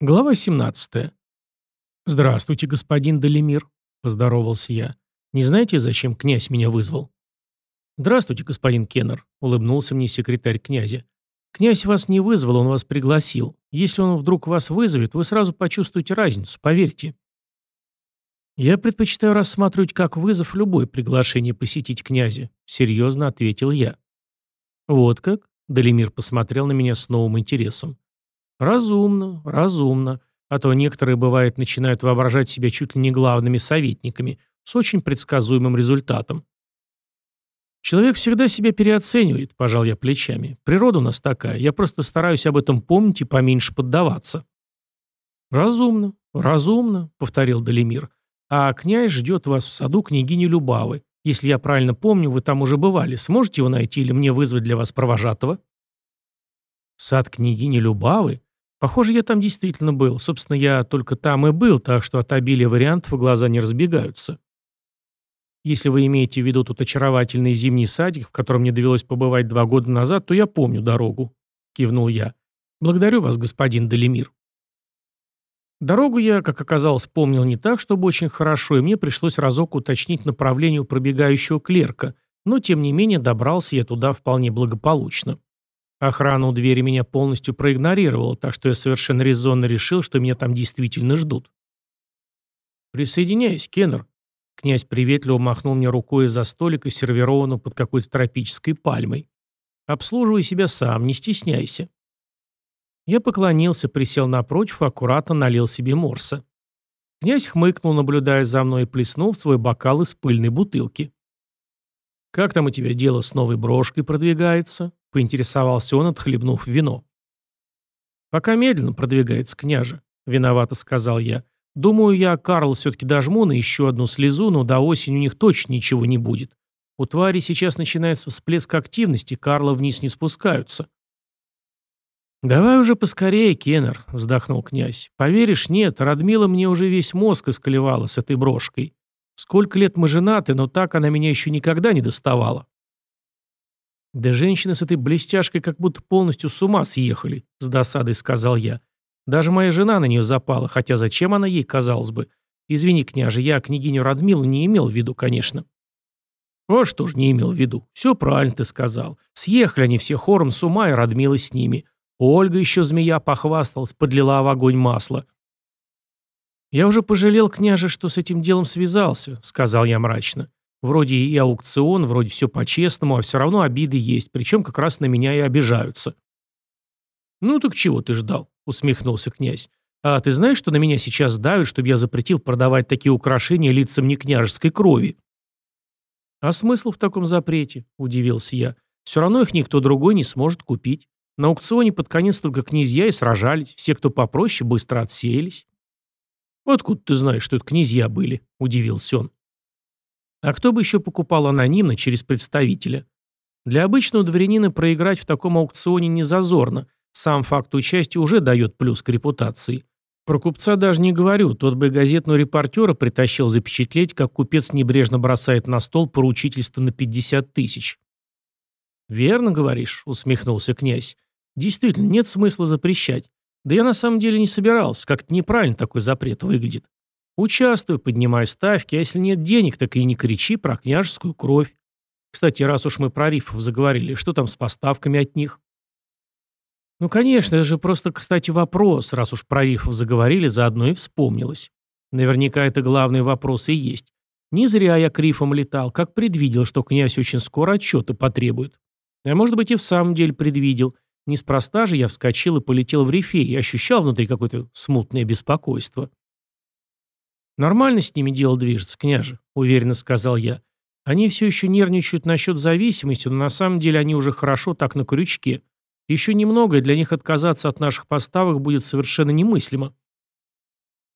Глава 17. «Здравствуйте, господин Далимир», — поздоровался я. «Не знаете, зачем князь меня вызвал?» «Здравствуйте, господин Кеннер», — улыбнулся мне секретарь князя. «Князь вас не вызвал, он вас пригласил. Если он вдруг вас вызовет, вы сразу почувствуете разницу, поверьте». «Я предпочитаю рассматривать как вызов любое приглашение посетить князя», — серьезно ответил я. «Вот как?» — Далимир посмотрел на меня с новым интересом. Разумно, разумно. А то некоторые, бывает, начинают воображать себя чуть ли не главными советниками, с очень предсказуемым результатом. Человек всегда себя переоценивает, пожал я плечами. Природа у нас такая, я просто стараюсь об этом помнить и поменьше поддаваться. Разумно, разумно, повторил Далимир. А князь ждет вас в саду княгини Любавы. Если я правильно помню, вы там уже бывали. Сможете его найти или мне вызвать для вас провожатого? Сад княгини Любавы? Похоже, я там действительно был. Собственно, я только там и был, так что от обилия вариантов глаза не разбегаются. Если вы имеете в виду тот очаровательный зимний садик, в котором мне довелось побывать два года назад, то я помню дорогу», — кивнул я. «Благодарю вас, господин Далимир». Дорогу я, как оказалось, помнил не так, чтобы очень хорошо, и мне пришлось разок уточнить направление у пробегающего клерка, но, тем не менее, добрался я туда вполне благополучно. Охрана у двери меня полностью проигнорировала, так что я совершенно резонно решил, что меня там действительно ждут. «Присоединяйся, Кеннер». Князь приветливо махнул мне рукой из-за столика, сервированного под какой-то тропической пальмой. «Обслуживай себя сам, не стесняйся». Я поклонился, присел напротив и аккуратно налил себе морса. Князь хмыкнул, наблюдая за мной, и плеснул в свой бокал из пыльной бутылки. «Как там у тебя дело с новой брошкой продвигается?» — поинтересовался он, отхлебнув вино. «Пока медленно продвигается княже», — виновато сказал я. «Думаю, я Карл все-таки дожму на еще одну слезу, но до осени у них точно ничего не будет. У твари сейчас начинается всплеск активности, Карла вниз не спускаются». «Давай уже поскорее, Кеннер», — вздохнул князь. «Поверишь, нет, Радмила мне уже весь мозг исколевала с этой брошкой. Сколько лет мы женаты, но так она меня еще никогда не доставала». «Да женщины с этой блестяшкой как будто полностью с ума съехали», — с досадой сказал я. «Даже моя жена на нее запала, хотя зачем она ей, казалось бы? Извини, княже, я княгиню Радмилу не имел в виду, конечно». «Вот что ж не имел в виду. Все правильно ты сказал. Съехали они все хором с ума, и Радмила с ними. Ольга еще змея похвасталась, подлила в огонь масло». «Я уже пожалел, княже, что с этим делом связался», — сказал я мрачно. Вроде и аукцион, вроде все по-честному, а все равно обиды есть, причем как раз на меня и обижаются. «Ну так чего ты ждал?» — усмехнулся князь. «А ты знаешь, что на меня сейчас давят, чтобы я запретил продавать такие украшения лицам не княжеской крови?» «А смысл в таком запрете?» — удивился я. «Все равно их никто другой не сможет купить. На аукционе под конец только князья и сражались, все, кто попроще, быстро отсеялись». «Откуда ты знаешь, что это князья были?» — удивился он. А кто бы еще покупал анонимно через представителя? Для обычного дворянина проиграть в таком аукционе не зазорно. Сам факт участия уже дает плюс к репутации. Про купца даже не говорю, тот бы газетного репортера притащил запечатлеть, как купец небрежно бросает на стол поручительство на 50 тысяч. «Верно говоришь», — усмехнулся князь. «Действительно, нет смысла запрещать. Да я на самом деле не собирался, как-то неправильно такой запрет выглядит. Участвуй, поднимай ставки, а если нет денег, так и не кричи про княжескую кровь. Кстати, раз уж мы про рифов заговорили, что там с поставками от них? Ну, конечно, это же просто, кстати, вопрос, раз уж про рифов заговорили, заодно и вспомнилось. Наверняка это главный вопрос и есть. Не зря я к рифам летал, как предвидел, что князь очень скоро отчеты потребует. А может быть и в самом деле предвидел. Неспроста же я вскочил и полетел в рифе и ощущал внутри какое-то смутное беспокойство. «Нормально с ними дело движется, княже», — уверенно сказал я. «Они все еще нервничают насчет зависимости, но на самом деле они уже хорошо так на крючке. Еще немного, и для них отказаться от наших поставок будет совершенно немыслимо».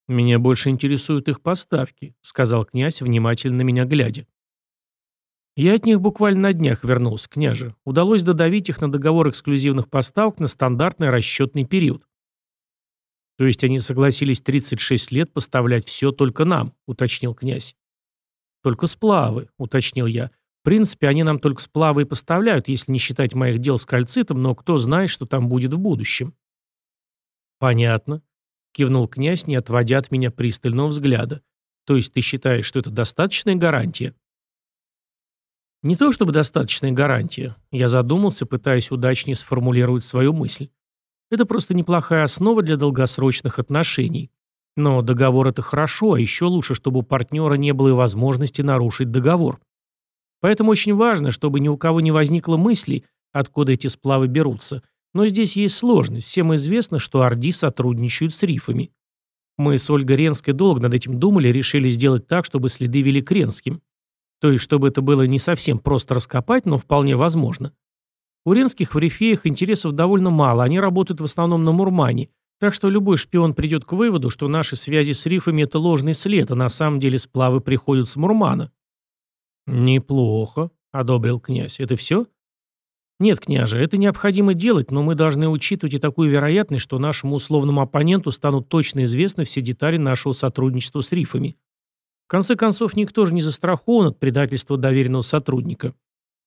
«Меня больше интересуют их поставки», — сказал князь, внимательно на меня глядя. «Я от них буквально на днях вернулся, княже. Удалось додавить их на договор эксклюзивных поставок на стандартный расчетный период. То есть они согласились 36 лет поставлять все только нам, уточнил князь. Только сплавы, уточнил я. В принципе, они нам только сплавы и поставляют, если не считать моих дел с кальцитом, но кто знает, что там будет в будущем. Понятно. кивнул князь, не отводя от меня пристального взгляда. То есть ты считаешь, что это достаточная гарантия? Не то чтобы достаточная гарантия. Я задумался, пытаясь удачнее сформулировать свою мысль. Это просто неплохая основа для долгосрочных отношений. Но договор это хорошо, а еще лучше, чтобы у партнера не было возможности нарушить договор. Поэтому очень важно, чтобы ни у кого не возникло мыслей, откуда эти сплавы берутся. Но здесь есть сложность. Всем известно, что Орди сотрудничают с рифами. Мы с Ольгой Ренской долго над этим думали решили сделать так, чтобы следы вели к Ренским. То есть, чтобы это было не совсем просто раскопать, но вполне возможно. У Ренских в рифеях интересов довольно мало, они работают в основном на Мурмане, так что любой шпион придет к выводу, что наши связи с рифами – это ложный след, а на самом деле сплавы приходят с Мурмана. «Неплохо», – одобрил князь. «Это все?» «Нет, княже, это необходимо делать, но мы должны учитывать и такую вероятность, что нашему условному оппоненту станут точно известны все детали нашего сотрудничества с рифами. Конце концов, никто же не застрахован от предательства доверенного сотрудника.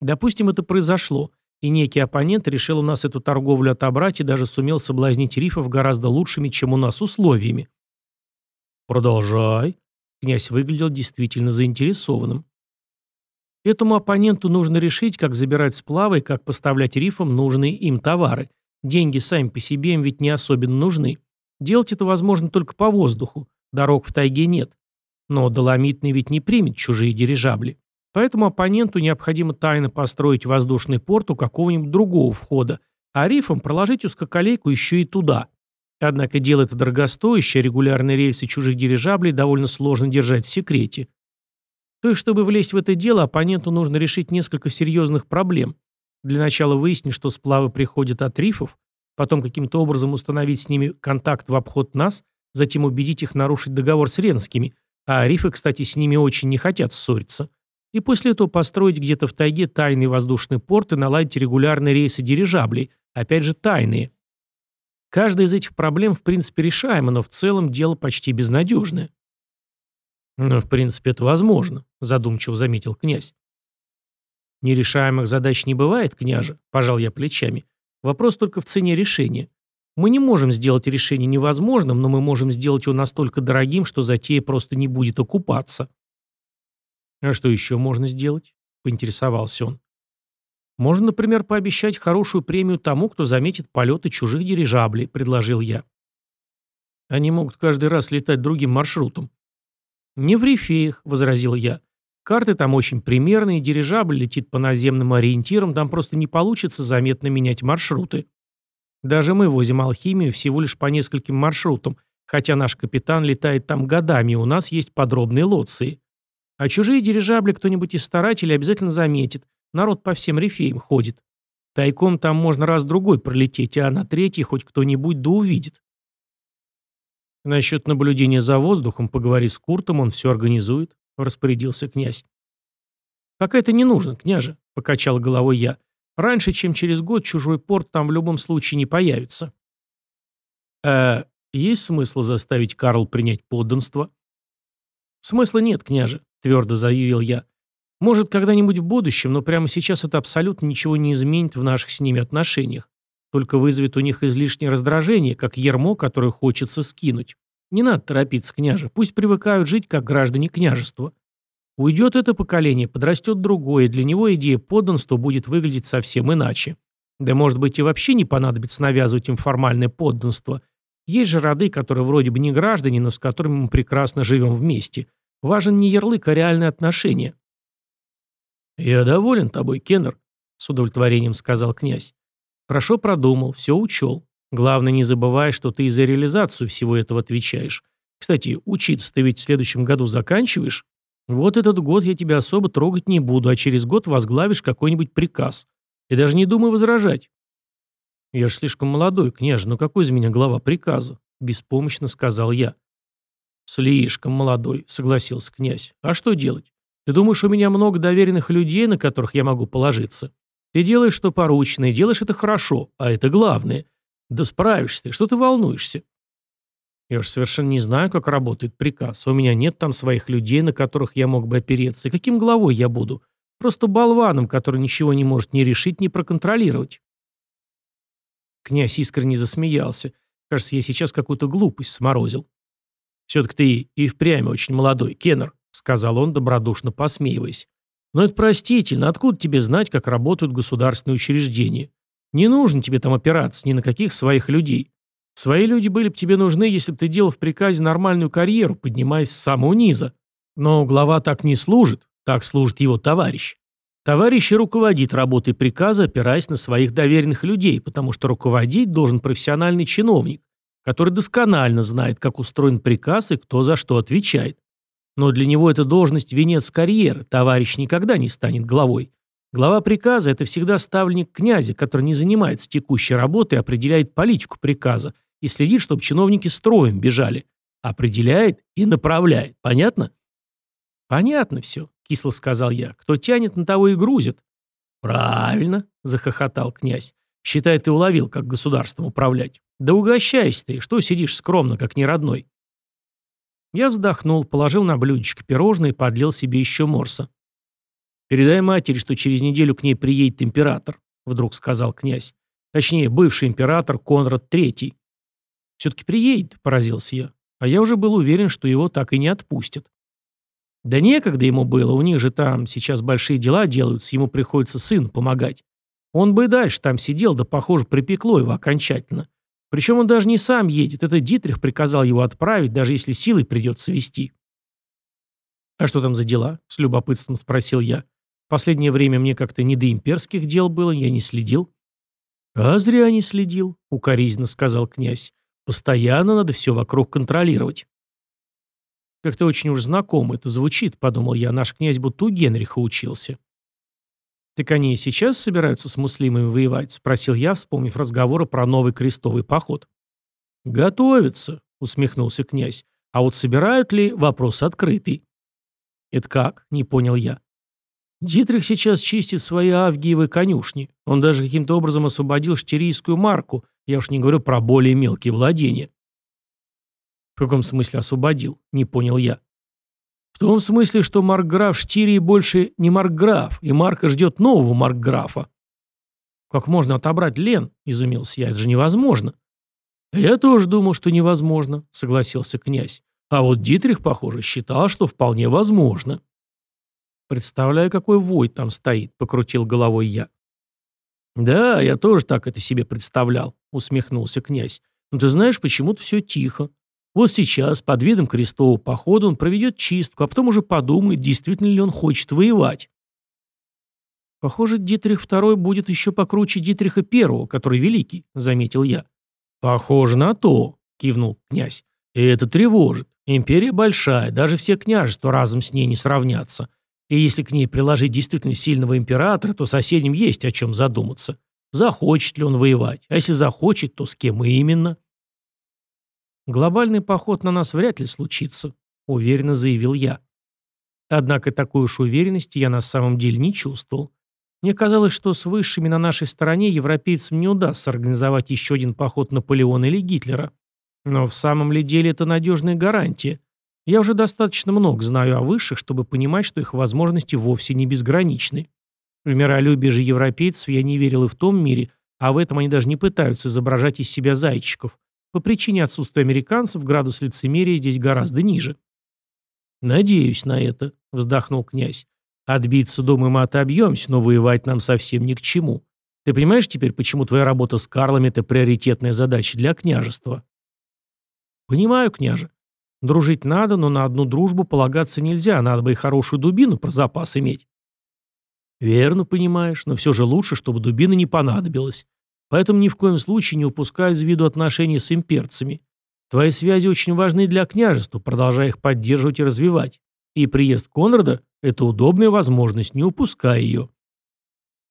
Допустим, это произошло, и некий оппонент решил у нас эту торговлю отобрать и даже сумел соблазнить рифов гораздо лучшими, чем у нас, условиями». «Продолжай». Князь выглядел действительно заинтересованным. Этому оппоненту нужно решить, как забирать сплавы и как поставлять рифам нужные им товары. Деньги сами по себе им ведь не особенно нужны. Делать это возможно только по воздуху. Дорог в тайге нет. Но Доломитный ведь не примет чужие дирижабли. Поэтому оппоненту необходимо тайно построить воздушный порт у какого-нибудь другого входа, а рифам проложить узкоколейку еще и туда. Однако дело это дорогостоящее, регулярные рейсы чужих дирижаблей довольно сложно держать в секрете. То есть, чтобы влезть в это дело, оппоненту нужно решить несколько серьезных проблем. Для начала выяснить, что сплавы приходят от рифов, потом каким-то образом установить с ними контакт в обход нас, затем убедить их нарушить договор с Ренскими, а рифы, кстати, с ними очень не хотят ссориться, и после этого построить где-то в тайге тайный воздушный порт и наладить регулярные рейсы дирижаблей, опять же тайные. Каждая из этих проблем в принципе решаема, но в целом дело почти безнадежное. «Ну, в принципе, это возможно», — задумчиво заметил князь. «Нерешаемых задач не бывает, княже», — пожал я плечами. «Вопрос только в цене решения. Мы не можем сделать решение невозможным, но мы можем сделать его настолько дорогим, что затея просто не будет окупаться». «А что еще можно сделать?» — поинтересовался он. «Можно, например, пообещать хорошую премию тому, кто заметит полеты чужих дирижаблей», — предложил я. «Они могут каждый раз летать другим маршрутом», «Не в рифеях», — возразил я. «Карты там очень примерные, дирижабль летит по наземным ориентирам, там просто не получится заметно менять маршруты. Даже мы возим алхимию всего лишь по нескольким маршрутам, хотя наш капитан летает там годами, и у нас есть подробные лоции. А чужие дирижабли кто-нибудь из старателей обязательно заметит. Народ по всем рифеям ходит. Тайком там можно раз-другой пролететь, а на третий хоть кто-нибудь да увидит. «Насчет наблюдения за воздухом поговори с Куртом, он все организует», — распорядился князь. «Пока это не нужно, княже», — покачал головой я. «Раньше, чем через год, чужой порт там в любом случае не появится». «А есть смысл заставить Карл принять подданство?» «Смысла нет, княже», — твердо заявил я. «Может, когда-нибудь в будущем, но прямо сейчас это абсолютно ничего не изменит в наших с ними отношениях только вызовет у них излишнее раздражение, как ермо, которое хочется скинуть. Не надо торопиться, княже, пусть привыкают жить как граждане княжества. Уйдет это поколение, подрастет другое, и для него идея подданства будет выглядеть совсем иначе. Да может быть и вообще не понадобится навязывать им формальное подданство. Есть же роды, которые вроде бы не граждане, но с которыми мы прекрасно живем вместе. Важен не ярлык, а реальные отношения. «Я доволен тобой, Кеннер», — с удовлетворением сказал князь. Хорошо продумал, все учел. Главное, не забывай, что ты и за реализацию всего этого отвечаешь. Кстати, учиться ты ведь в следующем году заканчиваешь? Вот этот год я тебя особо трогать не буду, а через год возглавишь какой-нибудь приказ. И даже не думай возражать. Я ж слишком молодой, княже, но какой из меня глава приказа? Беспомощно сказал я. Слишком молодой, согласился князь. А что делать? Ты думаешь, у меня много доверенных людей, на которых я могу положиться? Ты делаешь, что поручено, и делаешь это хорошо, а это главное. Да справишься ты, что ты волнуешься? Я уж совершенно не знаю, как работает приказ. У меня нет там своих людей, на которых я мог бы опереться. И каким главой я буду? Просто болваном, который ничего не может ни решить, ни проконтролировать. Князь искренне засмеялся. Кажется, я сейчас какую-то глупость сморозил. «Все-таки ты и впрямь очень молодой, Кеннер», — сказал он, добродушно посмеиваясь. «Но это простительно. Откуда тебе знать, как работают государственные учреждения? Не нужно тебе там опираться ни на каких своих людей. Свои люди были бы тебе нужны, если бы ты делал в приказе нормальную карьеру, поднимаясь с самого низа. Но глава так не служит, так служит его товарищ. Товарищ и руководит работой приказа, опираясь на своих доверенных людей, потому что руководить должен профессиональный чиновник, который досконально знает, как устроен приказ и кто за что отвечает. Но для него эта должность – венец карьеры, товарищ никогда не станет главой. Глава приказа – это всегда ставленник князя, который не занимается текущей работой, определяет политику приказа и следит, чтобы чиновники строем бежали. Определяет и направляет. Понятно? Понятно все, кисло сказал я. Кто тянет, на того и грузит. Правильно, захохотал князь. Считай, ты уловил, как государством управлять. Да угощайся ты, что сидишь скромно, как неродной. Я вздохнул, положил на блюдечко пирожное и подлил себе еще морса. «Передай матери, что через неделю к ней приедет император», — вдруг сказал князь. Точнее, бывший император Конрад III. «Все-таки приедет», — поразился я. А я уже был уверен, что его так и не отпустят. Да некогда ему было, у них же там сейчас большие дела делаются, ему приходится сыну помогать. Он бы и дальше там сидел, да, похоже, припекло его окончательно. Причем он даже не сам едет, это Дитрих приказал его отправить, даже если силой придется вести. «А что там за дела?» — с любопытством спросил я. «Последнее время мне как-то не до имперских дел было, я не следил». «А зря не следил», — укоризненно сказал князь. «Постоянно надо все вокруг контролировать». «Как-то очень уж знакомо это звучит», — подумал я. «Наш князь будто у Генриха учился». «Так они и сейчас собираются с муслимами воевать?» — спросил я, вспомнив разговоры про новый крестовый поход. «Готовятся», — усмехнулся князь. «А вот собирают ли, вопрос открытый». «Это как?» — не понял я. Дитрих сейчас чистит свои авгиевы конюшни. Он даже каким-то образом освободил штирийскую марку, я уж не говорю про более мелкие владения. В каком смысле освободил? Не понял я. В том смысле, что маркграф Штирии больше не маркграф, и Марка ждет нового маркграфа. Как можно отобрать Лен? Изумился я. Это же невозможно. Я тоже думал, что невозможно, согласился князь. А вот Дитрих, похоже, считал, что вполне возможно. Представляю, какой вой там стоит, покрутил головой я. Да, я тоже так это себе представлял, усмехнулся князь. Но ты знаешь, почему-то все тихо. Вот сейчас, под видом крестового похода, он проведет чистку, а потом уже подумает, действительно ли он хочет воевать. Похоже, Дитрих II будет еще покруче Дитриха I, который великий, заметил я. Похоже на то, кивнул князь. И это тревожит. Империя большая, даже все княжества разом с ней не сравнятся. И если к ней приложить действительно сильного императора, то соседям есть о чем задуматься. Захочет ли он воевать? А если захочет, то с кем именно? Глобальный поход на нас вряд ли случится, уверенно заявил я. Однако такой уж уверенности я на самом деле не чувствовал. Мне казалось, что с высшими на нашей стороне европейцам не удастся организовать еще один поход Наполеона или Гитлера. Но в самом ли деле это надежная гарантия? Я уже достаточно много знаю о высших, чтобы понимать, что их возможности вовсе не безграничны. В миролюбие же европейцев я не верил и в том мире, а в этом они даже не пытаются изображать из себя зайчиков. По причине отсутствия американцев градус лицемерия здесь гораздо ниже. «Надеюсь на это», — вздохнул князь. «Отбиться, думаю, мы отобьемся, но воевать нам совсем ни к чему. Ты понимаешь теперь, почему твоя работа с Карлами — это приоритетная задача для княжества?» «Понимаю, княже. Дружить надо, но на одну дружбу полагаться нельзя, надо бы и хорошую дубину про запас иметь». «Верно понимаешь, но все же лучше, чтобы дубина не понадобилась. Поэтому ни в коем случае не упускай из виду отношения с имперцами. Твои связи очень важны для княжества, продолжай их поддерживать и развивать. И приезд Конрада – это удобная возможность, не упускай ее.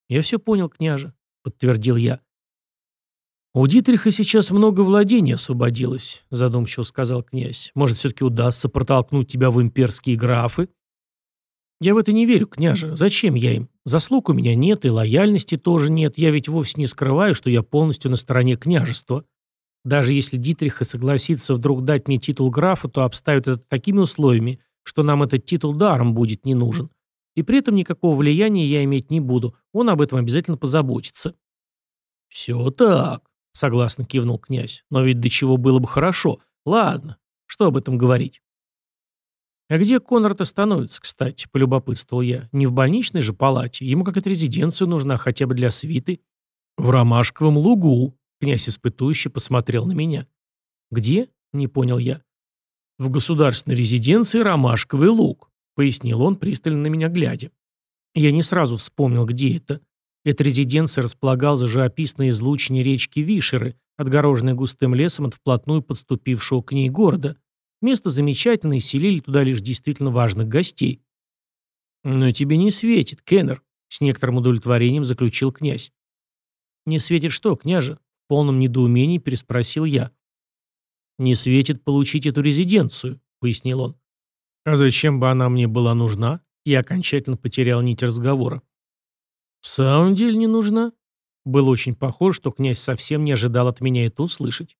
Я все понял, княже, подтвердил я. У Дитриха сейчас много владений освободилось, задумчиво сказал князь. Может, все-таки удастся протолкнуть тебя в имперские графы? Я в это не верю, княже. Зачем я им? Заслуг у меня нет, и лояльности тоже нет. Я ведь вовсе не скрываю, что я полностью на стороне княжества. Даже если Дитриха согласится вдруг дать мне титул графа, то обставит это такими условиями, что нам этот титул даром будет не нужен. И при этом никакого влияния я иметь не буду. Он об этом обязательно позаботится. «Все так», согласно кивнул князь. Но ведь до чего было бы хорошо. Ладно, что об этом говорить? «А где Конрад становится, кстати?» – полюбопытствовал я. «Не в больничной же палате. Ему какая-то резиденция нужна, хотя бы для свиты». «В Ромашковом лугу», – князь испытующе посмотрел на меня. «Где?» – не понял я. «В государственной резиденции Ромашковый луг», – пояснил он, пристально на меня глядя. Я не сразу вспомнил, где это. Эта резиденция располагалась за живописной излучине речки Вишеры, отгороженной густым лесом от вплотную подступившего к ней города. Место замечательное, селили туда лишь действительно важных гостей. «Но тебе не светит, Кеннер», — с некоторым удовлетворением заключил князь. «Не светит что, княже?» — в полном недоумении переспросил я. «Не светит получить эту резиденцию», — пояснил он. «А зачем бы она мне была нужна?» Я окончательно потерял нить разговора. «В самом деле не нужна?» Было очень похоже, что князь совсем не ожидал от меня это услышать.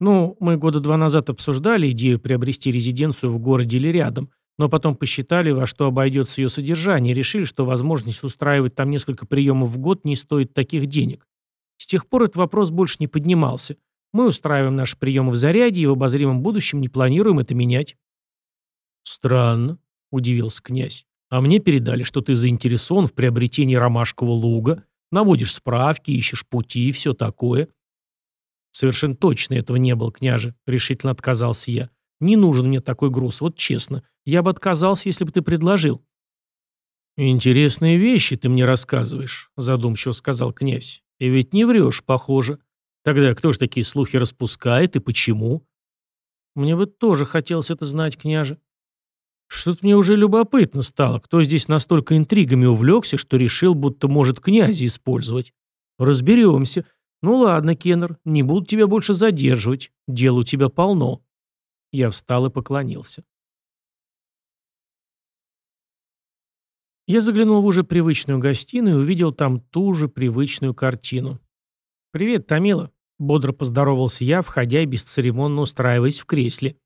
Ну, мы года два назад обсуждали идею приобрести резиденцию в городе или рядом, но потом посчитали, во что обойдется ее содержание, и решили, что возможность устраивать там несколько приемов в год не стоит таких денег. С тех пор этот вопрос больше не поднимался. Мы устраиваем наши приемы в заряде и в обозримом будущем не планируем это менять. Странно, удивился князь. А мне передали, что ты заинтересован в приобретении ромашкового луга, наводишь справки, ищешь пути и все такое. Совершенно точно этого не было, княже, решительно отказался я. Не нужен мне такой груз, вот честно. Я бы отказался, если бы ты предложил. «Интересные вещи ты мне рассказываешь», — задумчиво сказал князь. «И ведь не врешь, похоже. Тогда кто ж такие слухи распускает и почему?» «Мне бы тоже хотелось это знать, княже». «Что-то мне уже любопытно стало, кто здесь настолько интригами увлекся, что решил, будто может князя использовать. Разберемся. «Ну ладно, Кеннер, не буду тебя больше задерживать. Дел у тебя полно». Я встал и поклонился. Я заглянул в уже привычную гостиную и увидел там ту же привычную картину. «Привет, Томила», — бодро поздоровался я, входя и бесцеремонно устраиваясь в кресле.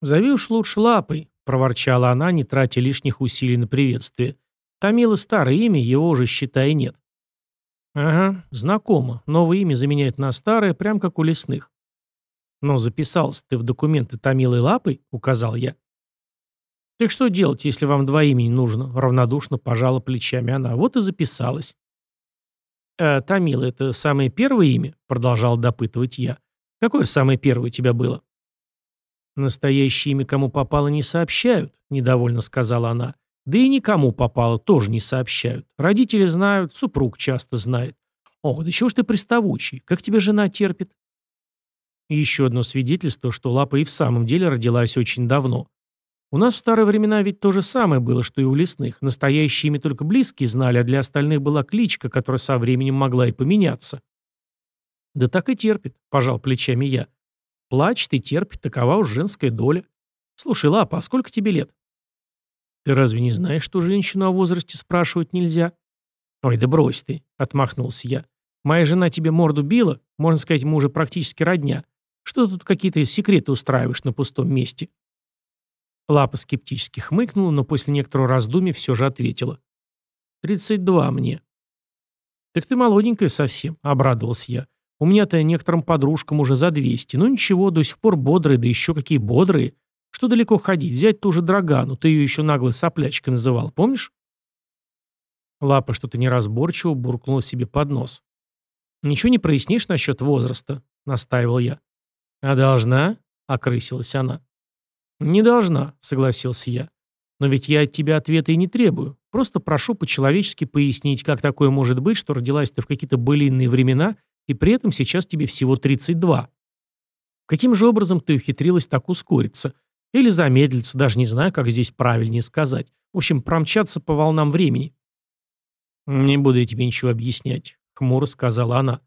«Зови уж лучше лапой», — проворчала она, не тратя лишних усилий на приветствие. «Томила старое имя, его уже, считай, нет». «Ага, знакомо. Новое имя заменяет на старое, прям как у лесных». «Но записался ты в документы Томилой Лапой?» — указал я. «Так что делать, если вам два имени нужно?» — равнодушно пожала плечами она. «Вот и записалась». «А Томила — это самое первое имя?» — продолжал допытывать я. «Какое самое первое у тебя было?» «Настоящее имя кому попало не сообщают», — недовольно сказала она. Да и никому попало, тоже не сообщают. Родители знают, супруг часто знает. О, да чего ж ты приставучий? Как тебя жена терпит? Еще одно свидетельство, что Лапа и в самом деле родилась очень давно. У нас в старые времена ведь то же самое было, что и у лесных. Настоящие имя только близкие знали, а для остальных была кличка, которая со временем могла и поменяться. Да так и терпит, пожал плечами я. Плачет и терпит, такова уж женская доля. Слушай, Лапа, а сколько тебе лет? Ты разве не знаешь, что женщину о возрасте спрашивать нельзя? Ой, да брось ты, отмахнулся я. Моя жена тебе морду била, можно сказать, мы уже практически родня. Что тут какие-то секреты устраиваешь на пустом месте? Лапа скептически хмыкнула, но после некоторого раздумья все же ответила. «Тридцать два мне». «Так ты молоденькая совсем», — обрадовался я. «У меня-то некоторым подружкам уже за двести. Ну ничего, до сих пор бодрые, да еще какие бодрые. Что далеко ходить? Взять ту же Драгану. Ты ее еще наглой соплячкой называл, помнишь? Лапа что-то неразборчиво буркнула себе под нос. «Ничего не прояснишь насчет возраста?» — настаивал я. «А должна?» — окрысилась она. «Не должна», — согласился я. «Но ведь я от тебя ответа и не требую. Просто прошу по-человечески пояснить, как такое может быть, что родилась ты в какие-то былинные времена, и при этом сейчас тебе всего 32. Каким же образом ты ухитрилась так ускориться? Или замедлиться, даже не знаю, как здесь правильнее сказать. В общем, промчаться по волнам времени. «Не буду я тебе ничего объяснять», — хмуро сказала она.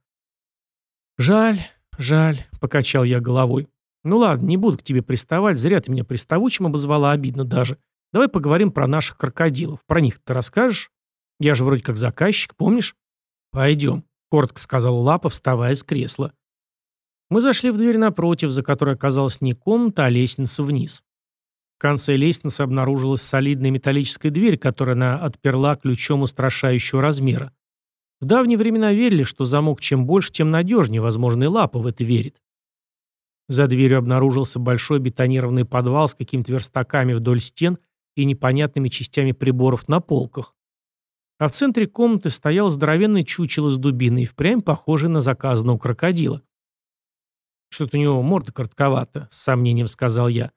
«Жаль, жаль», — покачал я головой. «Ну ладно, не буду к тебе приставать, зря ты меня приставучим обозвала, обидно даже. Давай поговорим про наших крокодилов. Про них ты расскажешь? Я же вроде как заказчик, помнишь?» «Пойдем», — коротко сказал Лапа, вставая с кресла. Мы зашли в дверь напротив, за которой оказалась не комната, а лестница вниз. В конце лестницы обнаружилась солидная металлическая дверь, которую она отперла ключом устрашающего размера. В давние времена верили, что замок чем больше, тем надежнее, возможно, и лапа в это верит. За дверью обнаружился большой бетонированный подвал с какими-то верстаками вдоль стен и непонятными частями приборов на полках. А в центре комнаты стоял здоровенный чучело с дубиной, впрямь похожий на заказанного крокодила. «Что-то у него морда коротковата», — с сомнением сказал я.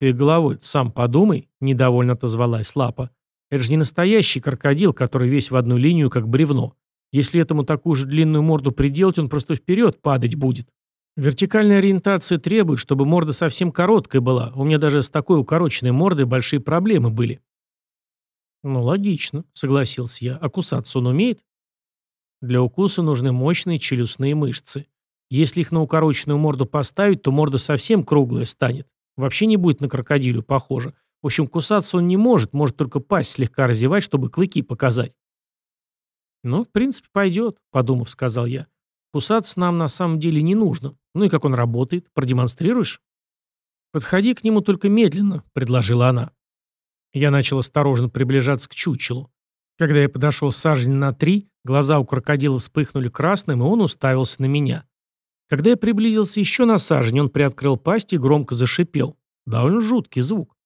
«Ты головой сам подумай», — недовольно отозвалась Лапа. «Это же не настоящий крокодил, который весь в одну линию, как бревно. Если этому такую же длинную морду приделать, он просто вперед падать будет. Вертикальная ориентация требует, чтобы морда совсем короткая была. У меня даже с такой укороченной мордой большие проблемы были». «Ну, логично», — согласился я. «А кусаться он умеет?» «Для укуса нужны мощные челюстные мышцы. Если их на укороченную морду поставить, то морда совсем круглая станет. Вообще не будет на крокодилю похоже. В общем, кусаться он не может, может только пасть слегка разевать, чтобы клыки показать». «Ну, в принципе, пойдет», — подумав, сказал я. «Кусаться нам на самом деле не нужно. Ну и как он работает? Продемонстрируешь?» «Подходи к нему только медленно», — предложила она. Я начал осторожно приближаться к чучелу. Когда я подошел сажень на три, глаза у крокодила вспыхнули красным, и он уставился на меня. Когда я приблизился еще на сажень, он приоткрыл пасть и громко зашипел. Довольно жуткий звук.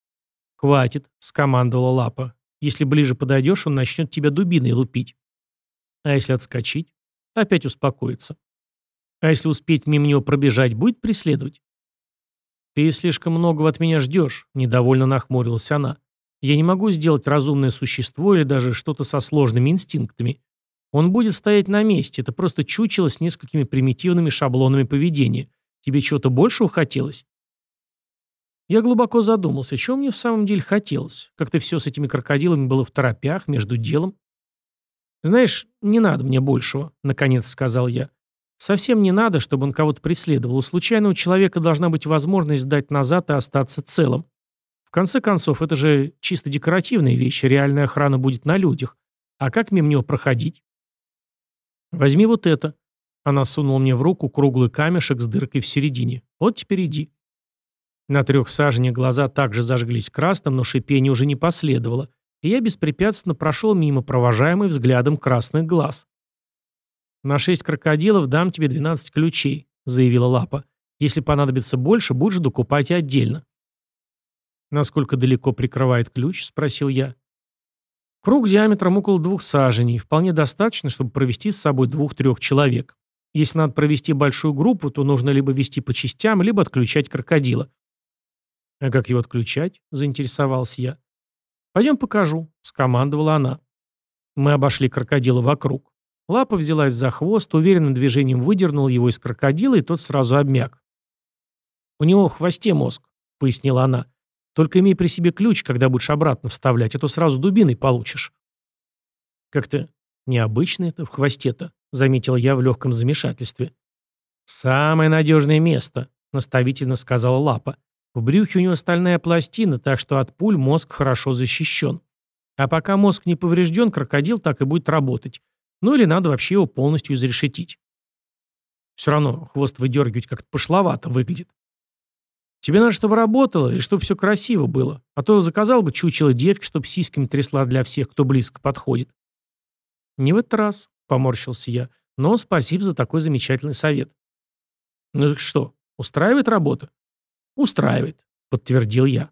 «Хватит», — скомандовала лапа. «Если ближе подойдешь, он начнет тебя дубиной лупить». А если отскочить? Опять успокоится. А если успеть мимо него пробежать, будет преследовать? «Ты слишком многого от меня ждешь», — недовольно нахмурилась она. Я не могу сделать разумное существо или даже что-то со сложными инстинктами. Он будет стоять на месте, это просто чучело с несколькими примитивными шаблонами поведения. Тебе чего-то большего хотелось? Я глубоко задумался, чего мне в самом деле хотелось. Как-то все с этими крокодилами было в торопях, между делом. «Знаешь, не надо мне большего», — наконец сказал я. «Совсем не надо, чтобы он кого-то преследовал. У случайного человека должна быть возможность сдать назад и остаться целым. В конце концов, это же чисто декоративная вещь, реальная охрана будет на людях. А как мимо него проходить? Возьми вот это. Она сунула мне в руку круглый камешек с дыркой в середине. Вот теперь иди. На трех саженях глаза также зажглись красным, но шипение уже не последовало, и я беспрепятственно прошел мимо, провожаемый взглядом красных глаз. «На шесть крокодилов дам тебе 12 ключей», — заявила Лапа. «Если понадобится больше, будешь докупать отдельно». «Насколько далеко прикрывает ключ?» – спросил я. Круг диаметром около двух саженей. Вполне достаточно, чтобы провести с собой двух-трех человек. Если надо провести большую группу, то нужно либо вести по частям, либо отключать крокодила. «А как его отключать?» – заинтересовался я. «Пойдем покажу», – скомандовала она. Мы обошли крокодила вокруг. Лапа взялась за хвост, уверенным движением выдернул его из крокодила, и тот сразу обмяк. «У него в хвосте мозг», — пояснила она. Только имей при себе ключ, когда будешь обратно вставлять, а то сразу дубиной получишь. Как-то необычно это в хвосте-то, заметил я в легком замешательстве. Самое надежное место, наставительно сказала Лапа. В брюхе у него стальная пластина, так что от пуль мозг хорошо защищен. А пока мозг не поврежден, крокодил так и будет работать. Ну или надо вообще его полностью изрешетить. Все равно хвост выдергивать как-то пошловато выглядит. Тебе надо, чтобы работало, и чтобы все красиво было. А то заказал бы чучело девки, чтобы сиськами трясла для всех, кто близко подходит. Не в этот раз, поморщился я. Но спасибо за такой замечательный совет. Ну так что, устраивает работа? Устраивает, подтвердил я.